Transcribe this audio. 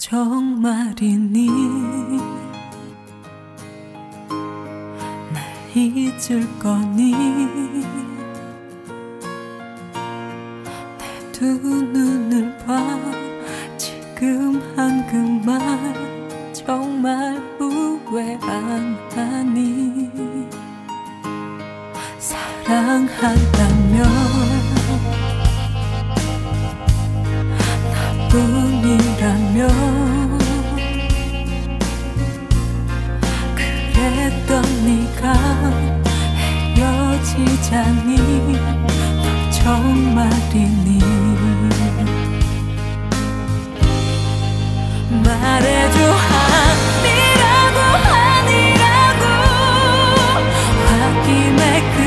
정말이니? 날 잊을 거니? 내 두 눈을 봐. 지금 한 그 말 정말 후회 안 하니? 사랑한다면 나뿐 정말이니. 말해줘 아니라고 아니라고. 홧김에 그